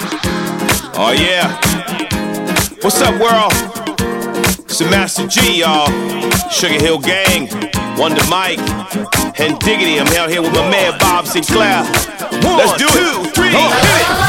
Oh yeah. What's up, world? It's the Master Gee, y'all. Sugar Hill Gang, Wonder Mike, and Diggity. I'm out here with my man Bob Sinclar. One, Let's do two, it. three, hit it.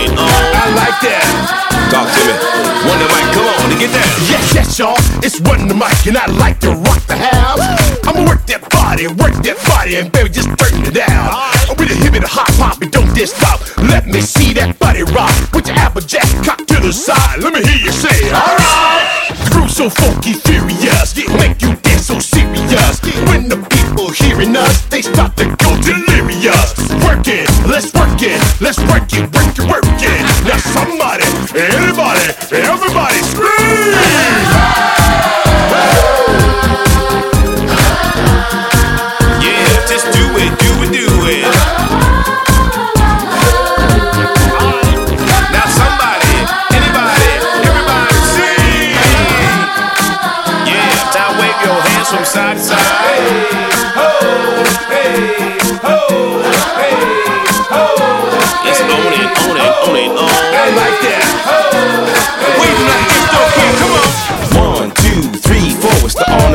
And I like that. Talk to me. One of come on and get down. Yes, that's y'all. It's one of my, and I like to rock the house. I'ma work that body, work that body, and baby, just turn it down. I'm with a hip and a hop hop, and don't just stop. Let me see that body rock. Put your applejack cock to the side. Let me hear you say, alright. So funky, furious, make you dance so serious. When the people hearing us, they start to go delirious. Work it, let's work it, let's work it, work it, work it. Now somebody, anybody, everybody